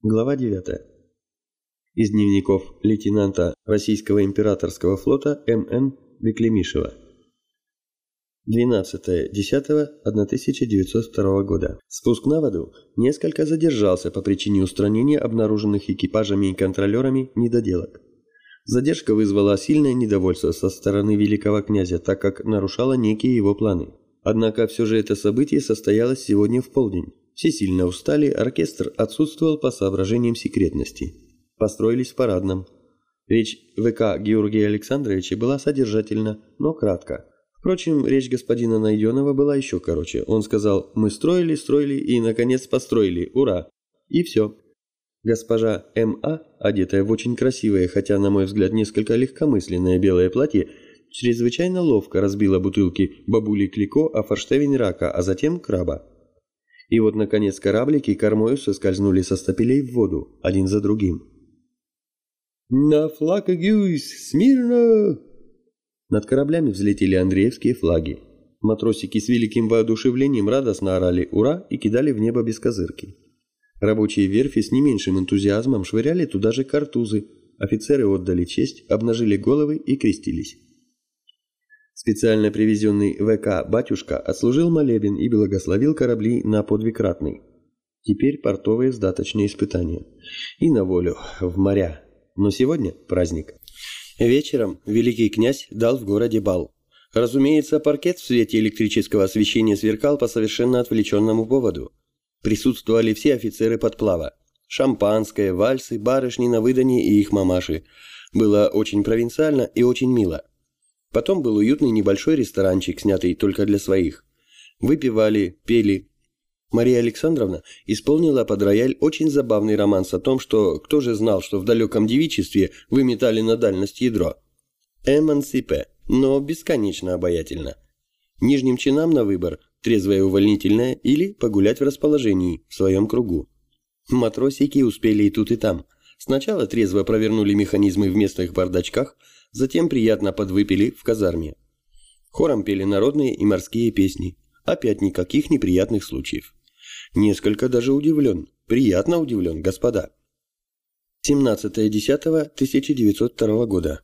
Глава 9. Из дневников лейтенанта Российского императорского флота М.Н. Беклемишева. 12.10.1902 года. Спуск на воду несколько задержался по причине устранения обнаруженных экипажами и контролерами недоделок. Задержка вызвала сильное недовольство со стороны великого князя, так как нарушала некие его планы. Однако все же это событие состоялось сегодня в полдень. Все сильно устали, оркестр отсутствовал по соображениям секретности. Построились в парадном. Речь ВК Георгия Александровича была содержательна, но кратко. Впрочем, речь господина Найденова была еще короче. Он сказал «Мы строили, строили и, наконец, построили. Ура!» И все. Госпожа М.А., одетая в очень красивое, хотя, на мой взгляд, несколько легкомысленное белое платье, чрезвычайно ловко разбила бутылки бабули Клико о форштевень рака, а затем краба. И вот, наконец, кораблики кормою соскользнули со стапелей в воду, один за другим. «На флаг Агюйс! Смирно!» Над кораблями взлетели Андреевские флаги. Матросики с великим воодушевлением радостно орали «Ура!» и кидали в небо без козырки. Рабочие верфи с не меньшим энтузиазмом швыряли туда же картузы. Офицеры отдали честь, обнажили головы и крестились. Специально привезенный ВК «Батюшка» отслужил молебен и благословил корабли на подвикратный. Теперь портовые сдаточные испытания. И на волю, в моря. Но сегодня праздник. Вечером великий князь дал в городе бал. Разумеется, паркет в свете электрического освещения сверкал по совершенно отвлеченному поводу. Присутствовали все офицеры подплава. Шампанское, вальсы, барышни на выданье и их мамаши. Было очень провинциально и очень мило. Потом был уютный небольшой ресторанчик, снятый только для своих. Выпивали, пели. Мария Александровна исполнила под рояль очень забавный романс о том, что кто же знал, что в далеком девичестве вы метали на дальность ядро. Эмансипе, но бесконечно обаятельно. Нижним чинам на выбор трезвое увольнительное или погулять в расположении, в своем кругу. Матросики успели и тут и там. Сначала трезво провернули механизмы в местных бардачках, затем приятно подвыпили в казарме. Хором пели народные и морские песни. Опять никаких неприятных случаев. Несколько даже удивлен, приятно удивлен, господа. 17.10.1902 года.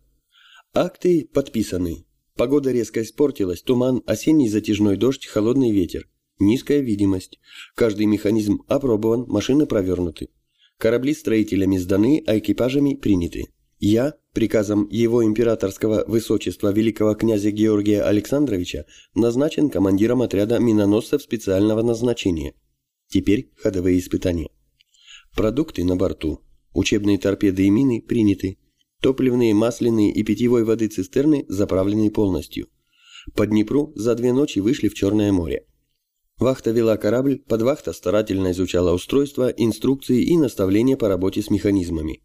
Акты подписаны. Погода резко испортилась, туман, осенний затяжной дождь, холодный ветер. Низкая видимость. Каждый механизм опробован, машины провернуты. Корабли строителями сданы, а экипажами приняты. Я, приказом его императорского высочества великого князя Георгия Александровича, назначен командиром отряда миноносцев специального назначения. Теперь ходовые испытания. Продукты на борту. Учебные торпеды и мины приняты. Топливные, масляные и питьевой воды цистерны заправлены полностью. По Днепру за две ночи вышли в Черное море. Вахта вела корабль, подвахта старательно изучала устройства, инструкции и наставления по работе с механизмами.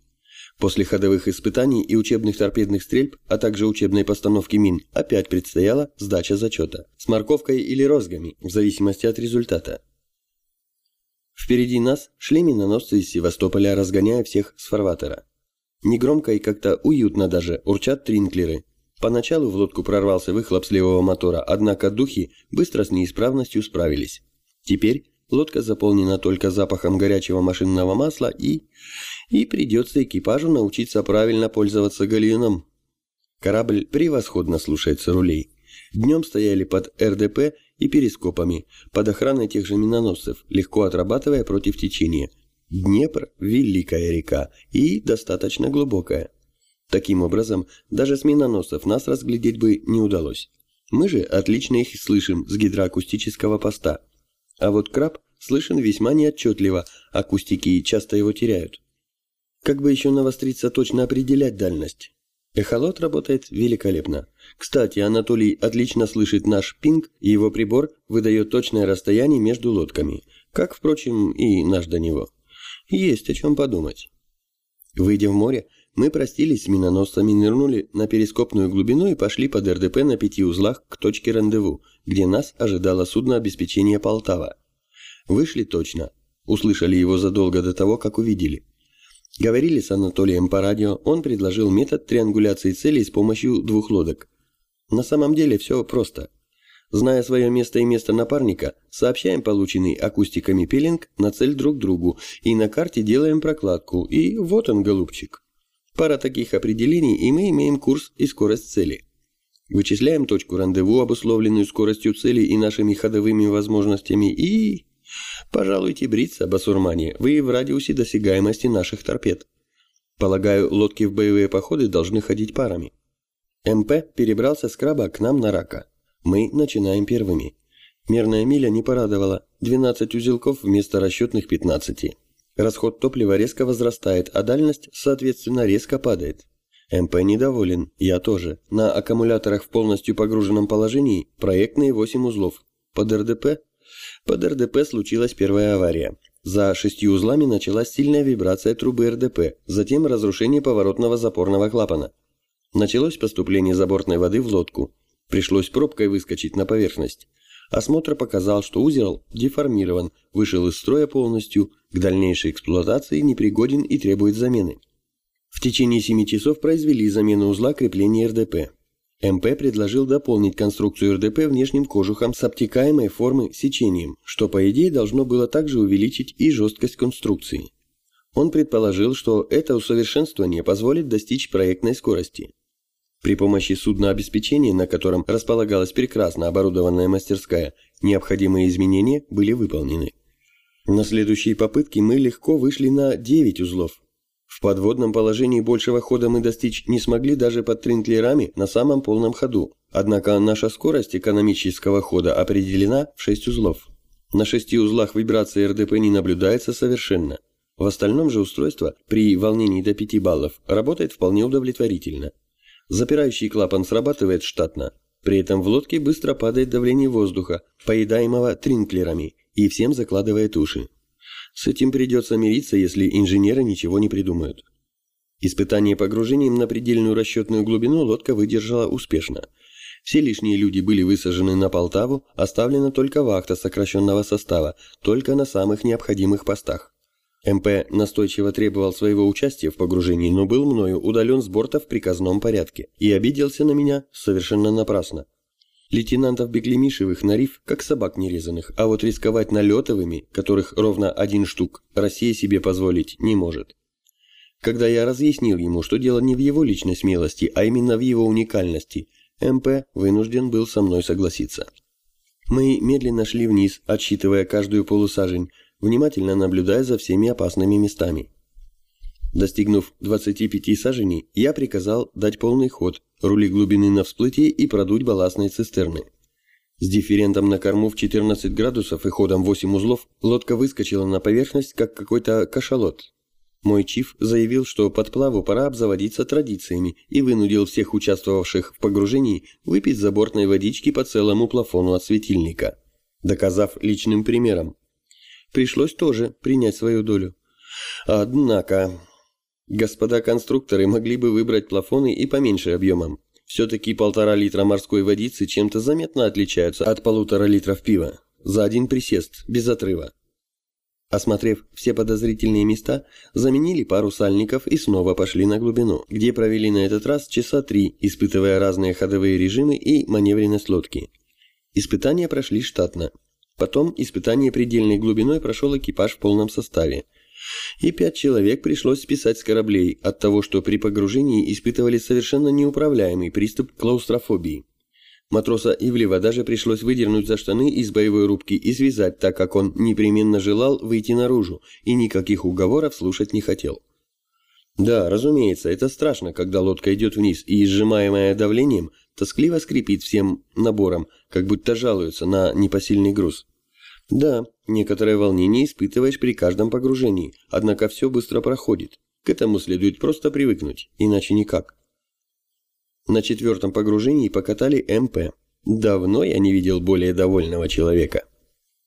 После ходовых испытаний и учебных торпедных стрельб, а также учебной постановки мин, опять предстояла сдача зачета. С морковкой или розгами, в зависимости от результата. Впереди нас шли миноносцы из Севастополя, разгоняя всех с фарватера. Негромко и как-то уютно даже урчат тринклеры. Поначалу в лодку прорвался выхлоп с левого мотора, однако духи быстро с неисправностью справились. Теперь лодка заполнена только запахом горячего машинного масла и... И придется экипажу научиться правильно пользоваться гальюном. Корабль превосходно слушается рулей. Днем стояли под РДП и перископами, под охраной тех же миноносцев, легко отрабатывая против течения. Днепр – великая река и достаточно глубокая. Таким образом, даже с миноносцев нас разглядеть бы не удалось. Мы же отлично их слышим с гидроакустического поста. А вот краб слышен весьма неотчетливо, акустики часто его теряют. Как бы еще навостриться точно определять дальность? Эхолот работает великолепно. Кстати, Анатолий отлично слышит наш пинг, и его прибор выдает точное расстояние между лодками, как, впрочем, и наш до него. Есть о чем подумать. Выйдя в море, мы простились с миноносцами, нырнули на перископную глубину и пошли под РДП на пяти узлах к точке рандеву, где нас ожидало судно обеспечения Полтава. Вышли точно. Услышали его задолго до того, как увидели. Говорили с Анатолием по радио, он предложил метод триангуляции целей с помощью двух лодок. На самом деле все просто. Зная свое место и место напарника, сообщаем полученный акустиками пилинг на цель друг другу и на карте делаем прокладку, и вот он, голубчик. Пара таких определений, и мы имеем курс и скорость цели. Вычисляем точку рандеву, обусловленную скоростью цели и нашими ходовыми возможностями, и... Пожалуйте бриться, басурмане, вы в радиусе досягаемости наших торпед. Полагаю, лодки в боевые походы должны ходить парами. МП перебрался с краба к нам на рака. Мы начинаем первыми. Мерная миля не порадовала. 12 узелков вместо расчетных 15. Расход топлива резко возрастает, а дальность, соответственно, резко падает. МП недоволен, я тоже. На аккумуляторах в полностью погруженном положении проектные 8 узлов. Под РДП? Под РДП случилась первая авария. За шестью узлами началась сильная вибрация трубы РДП, затем разрушение поворотного запорного клапана. Началось поступление забортной воды в лодку. Пришлось пробкой выскочить на поверхность. Осмотр показал, что узел деформирован, вышел из строя полностью, к дальнейшей эксплуатации непригоден и требует замены. В течение 7 часов произвели замену узла крепления РДП. МП предложил дополнить конструкцию РДП внешним кожухом с обтекаемой формы сечением, что по идее должно было также увеличить и жесткость конструкции. Он предположил, что это усовершенствование позволит достичь проектной скорости. При помощи суднообеспечения, на котором располагалась прекрасно оборудованная мастерская, необходимые изменения были выполнены. На следующей попытке мы легко вышли на 9 узлов. В подводном положении большего хода мы достичь не смогли даже под тринклерами на самом полном ходу, однако наша скорость экономического хода определена в 6 узлов. На 6 узлах вибрации РДП не наблюдается совершенно. В остальном же устройство при волнении до 5 баллов работает вполне удовлетворительно. Запирающий клапан срабатывает штатно. При этом в лодке быстро падает давление воздуха, поедаемого тринклерами, и всем закладывает уши. С этим придется мириться, если инженеры ничего не придумают. Испытание погружением на предельную расчетную глубину лодка выдержала успешно. Все лишние люди были высажены на Полтаву, оставлена только вахта сокращенного состава, только на самых необходимых постах. МП настойчиво требовал своего участия в погружении, но был мною удален с борта в приказном порядке и обиделся на меня совершенно напрасно. Лейтенантов Беклемишевых на риф, как собак нерезанных, а вот рисковать налетовыми, которых ровно один штук, Россия себе позволить не может. Когда я разъяснил ему, что дело не в его личной смелости, а именно в его уникальности, МП вынужден был со мной согласиться. Мы медленно шли вниз, отсчитывая каждую полусажень, внимательно наблюдая за всеми опасными местами. Достигнув 25 саженей, я приказал дать полный ход, рули глубины на всплытие и продуть балластные цистерны. С дифферентом на корму в 14 градусов и ходом 8 узлов лодка выскочила на поверхность, как какой-то кашалот. Мой чиф заявил, что подплаву пора обзаводиться традициями и вынудил всех участвовавших в погружении выпить забортной водички по целому плафону от светильника, доказав личным примером, пришлось тоже принять свою долю. Однако, господа конструкторы могли бы выбрать плафоны и поменьше объемом. Все-таки полтора литра морской водицы чем-то заметно отличаются от полутора литров пива. За один присест, без отрыва. Осмотрев все подозрительные места, заменили пару сальников и снова пошли на глубину, где провели на этот раз часа три, испытывая разные ходовые режимы и маневренность лодки. Испытания прошли штатно. Потом испытание предельной глубиной прошел экипаж в полном составе. И пять человек пришлось списать с кораблей от того, что при погружении испытывали совершенно неуправляемый приступ клаустрофобии. Матроса Ивлева даже пришлось выдернуть за штаны из боевой рубки и связать, так как он непременно желал выйти наружу и никаких уговоров слушать не хотел. Да, разумеется, это страшно, когда лодка идет вниз и, сжимаемая давлением, тоскливо скрипит всем набором, как будто жалуется на непосильный груз. Да, некоторое волнение испытываешь при каждом погружении, однако все быстро проходит. К этому следует просто привыкнуть, иначе никак. На четвертом погружении покатали МП. Давно я не видел более довольного человека.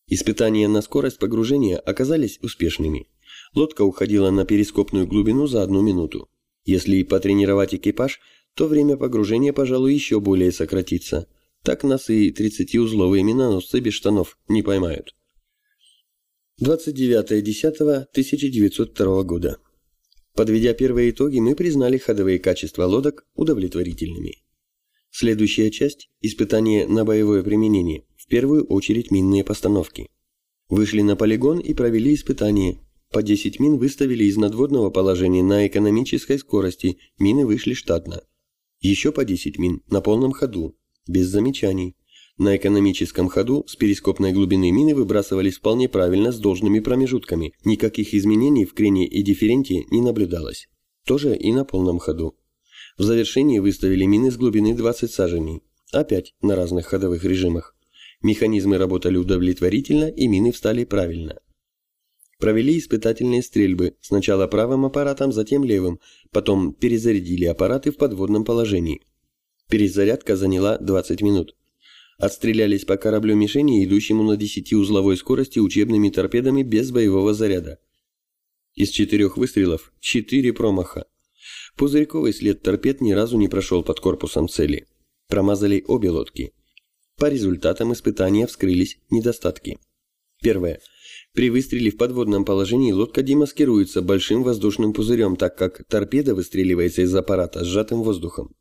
Испытания на скорость погружения оказались успешными. Лодка уходила на перископную глубину за одну минуту. Если потренировать экипаж, то время погружения, пожалуй, еще более сократится – так нас и 30-узловые миноносцы без штанов не поймают. 29.10.1902 года. Подведя первые итоги, мы признали ходовые качества лодок удовлетворительными. Следующая часть – испытание на боевое применение, в первую очередь минные постановки. Вышли на полигон и провели испытание. По 10 мин выставили из надводного положения на экономической скорости, мины вышли штатно. Еще по 10 мин на полном ходу, без замечаний. На экономическом ходу с перископной глубины мины выбрасывались вполне правильно с должными промежутками, никаких изменений в крене и дифференте не наблюдалось. Тоже и на полном ходу. В завершении выставили мины с глубины 20 саженей. Опять на разных ходовых режимах. Механизмы работали удовлетворительно и мины встали правильно. Провели испытательные стрельбы, сначала правым аппаратом, затем левым, потом перезарядили аппараты в подводном положении. Перезарядка заняла 20 минут. Отстрелялись по кораблю мишени, идущему на 10-узловой скорости учебными торпедами без боевого заряда. Из четырех выстрелов – четыре промаха. Пузырьковый след торпед ни разу не прошел под корпусом цели. Промазали обе лодки. По результатам испытания вскрылись недостатки. Первое. При выстреле в подводном положении лодка демаскируется большим воздушным пузырем, так как торпеда выстреливается из аппарата сжатым воздухом.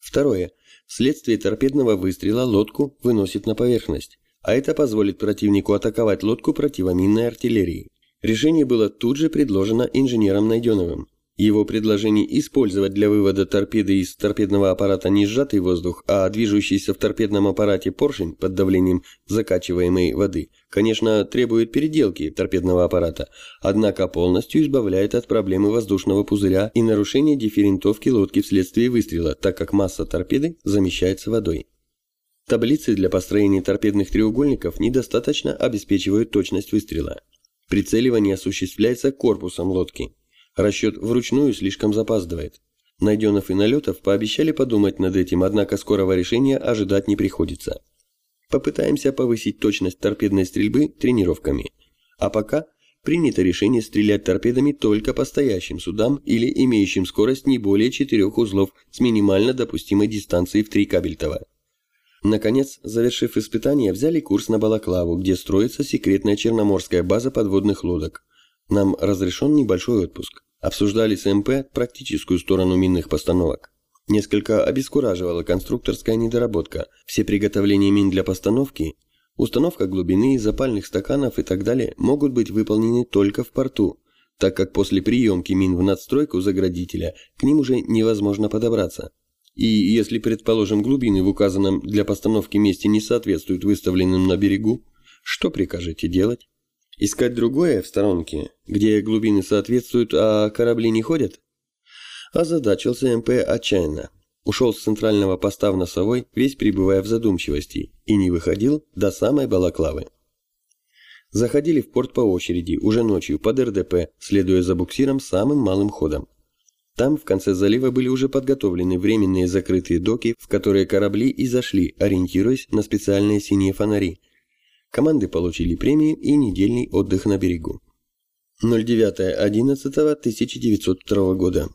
Второе. Вследствие торпедного выстрела лодку выносит на поверхность, а это позволит противнику атаковать лодку противоминной артиллерией. Решение было тут же предложено инженером Найденовым. Его предложение использовать для вывода торпеды из торпедного аппарата не сжатый воздух, а движущийся в торпедном аппарате поршень под давлением закачиваемой воды, конечно, требует переделки торпедного аппарата, однако полностью избавляет от проблемы воздушного пузыря и нарушения дифферентовки лодки вследствие выстрела, так как масса торпеды замещается водой. Таблицы для построения торпедных треугольников недостаточно обеспечивают точность выстрела. Прицеливание осуществляется корпусом лодки. Расчет вручную слишком запаздывает. Найденов и Налетов пообещали подумать над этим, однако скорого решения ожидать не приходится. Попытаемся повысить точность торпедной стрельбы тренировками. А пока принято решение стрелять торпедами только по стоящим судам или имеющим скорость не более четырех узлов с минимально допустимой дистанцией в 3 кабельтова. Наконец, завершив испытание, взяли курс на Балаклаву, где строится секретная черноморская база подводных лодок. Нам разрешен небольшой отпуск. Обсуждали с МП практическую сторону минных постановок. Несколько обескураживала конструкторская недоработка. Все приготовления мин для постановки, установка глубины, запальных стаканов и так далее могут быть выполнены только в порту, так как после приемки мин в надстройку заградителя к ним уже невозможно подобраться. И если, предположим, глубины в указанном для постановки месте не соответствуют выставленным на берегу, что прикажете делать? Искать другое в сторонке, где глубины соответствуют, а корабли не ходят? Озадачился МП отчаянно. Ушел с центрального поста в носовой, весь пребывая в задумчивости, и не выходил до самой Балаклавы. Заходили в порт по очереди, уже ночью, под РДП, следуя за буксиром самым малым ходом. Там, в конце залива, были уже подготовлены временные закрытые доки, в которые корабли и зашли, ориентируясь на специальные синие фонари, Команды получили премию и недельный отдых на берегу. 09.11.1902 года.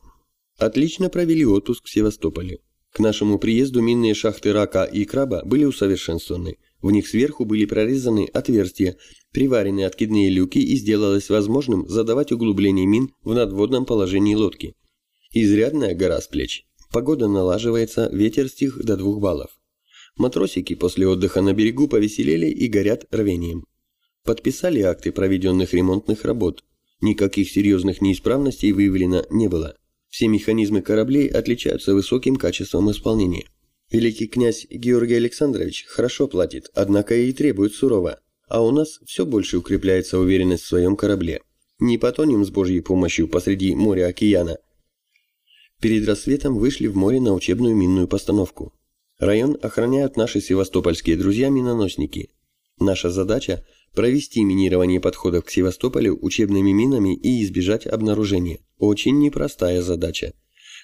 Отлично провели отпуск в Севастополе. К нашему приезду минные шахты рака и краба были усовершенствованы. В них сверху были прорезаны отверстия, приварены откидные люки и сделалось возможным задавать углубление мин в надводном положении лодки. Изрядная гора с плеч. Погода налаживается, ветер стих до двух баллов. Матросики после отдыха на берегу повеселели и горят рвением. Подписали акты проведенных ремонтных работ. Никаких серьезных неисправностей выявлено не было. Все механизмы кораблей отличаются высоким качеством исполнения. Великий князь Георгий Александрович хорошо платит, однако и требует сурово. А у нас все больше укрепляется уверенность в своем корабле. Не потонем с Божьей помощью посреди моря-океана. Перед рассветом вышли в море на учебную минную постановку. Район охраняют наши севастопольские друзья-миноносники. Наша задача – провести минирование подходов к Севастополю учебными минами и избежать обнаружения. Очень непростая задача.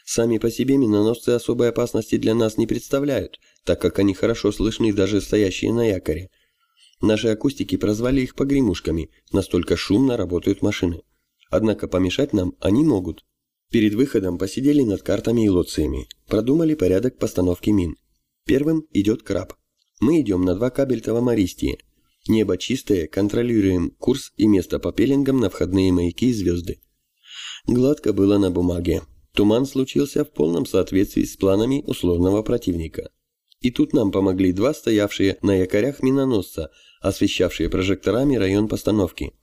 Сами по себе миноносцы особой опасности для нас не представляют, так как они хорошо слышны даже стоящие на якоре. Наши акустики прозвали их погремушками, настолько шумно работают машины. Однако помешать нам они могут. Перед выходом посидели над картами и лоциями, продумали порядок постановки мин. Первым идет краб. Мы идем на два кабельтова Мористии. Небо чистое, контролируем курс и место по пеленгам на входные маяки и звезды. Гладко было на бумаге. Туман случился в полном соответствии с планами условного противника. И тут нам помогли два стоявшие на якорях миноносца, освещавшие прожекторами район постановки.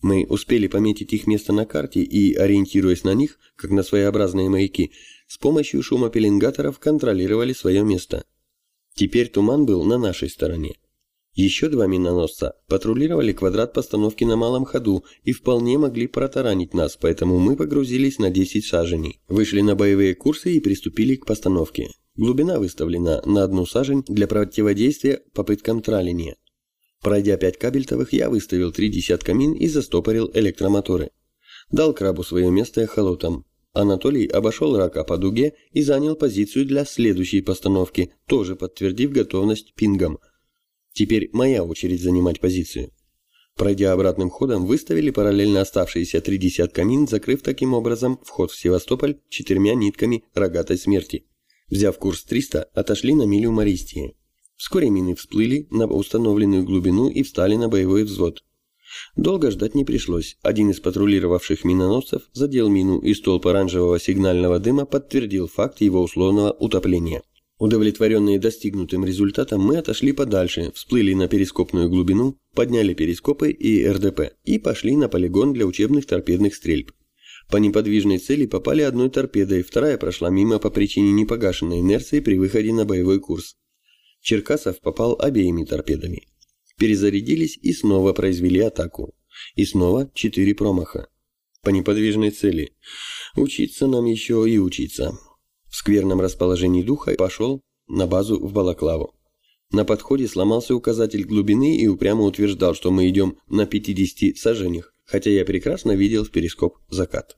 Мы успели пометить их место на карте и, ориентируясь на них, как на своеобразные маяки, с помощью шумопеленгаторов контролировали свое место. Теперь туман был на нашей стороне. Еще два миноносца патрулировали квадрат постановки на малом ходу и вполне могли протаранить нас, поэтому мы погрузились на 10 саженей, вышли на боевые курсы и приступили к постановке. Глубина выставлена на одну сажень для противодействия попыткам траления. Пройдя пять кабельтовых, я выставил три десятка мин и застопорил электромоторы. Дал крабу свое место эхолотом. Анатолий обошел рака по дуге и занял позицию для следующей постановки, тоже подтвердив готовность пингом. Теперь моя очередь занимать позицию. Пройдя обратным ходом, выставили параллельно оставшиеся три десятка мин, закрыв таким образом вход в Севастополь четырьмя нитками рогатой смерти. Взяв курс 300, отошли на милю Мористии. Вскоре мины всплыли на установленную глубину и встали на боевой взвод. Долго ждать не пришлось. Один из патрулировавших миноносцев задел мину, и столб оранжевого сигнального дыма подтвердил факт его условного утопления. Удовлетворенные достигнутым результатом, мы отошли подальше, всплыли на перископную глубину, подняли перископы и РДП и пошли на полигон для учебных торпедных стрельб. По неподвижной цели попали одной торпедой, вторая прошла мимо по причине непогашенной инерции при выходе на боевой курс. Черкасов попал обеими торпедами. Перезарядились и снова произвели атаку. И снова четыре промаха. По неподвижной цели. Учиться нам еще и учиться. В скверном расположении духа пошел на базу в Балаклаву. На подходе сломался указатель глубины и упрямо утверждал, что мы идем на 50 сажениях, хотя я прекрасно видел в перископ закат.